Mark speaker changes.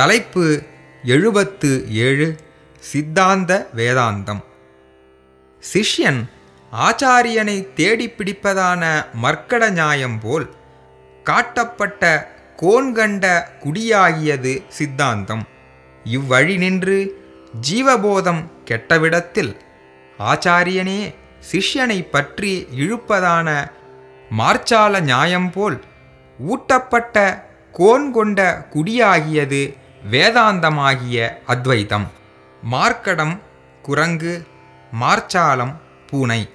Speaker 1: தலைப்பு எழுபத்து ஏழு சித்தாந்த வேதாந்தம். சிஷ்யன் ஆச்சாரியனை தேடிப் பிடிப்பதான மர்க்கட நியாயம் போல் காட்டப்பட்ட கோன்கண்ட குடியாகியது சித்தாந்தம். இவ்வழி நின்று ஜீவபோதம் கெட்டவிடத்தில் ஆச்சாரியனே சிஷ்யனை பற்றி இழுப்பதான மார்ச்சால நியாயம் போல் ஊட்டப்பட்ட கோன் கொண்ட குடியாகியது வேதாந்தமாகிய அத்வைதம் மார்க்கடம் குரங்கு மார்ச்சாலம் பூனை.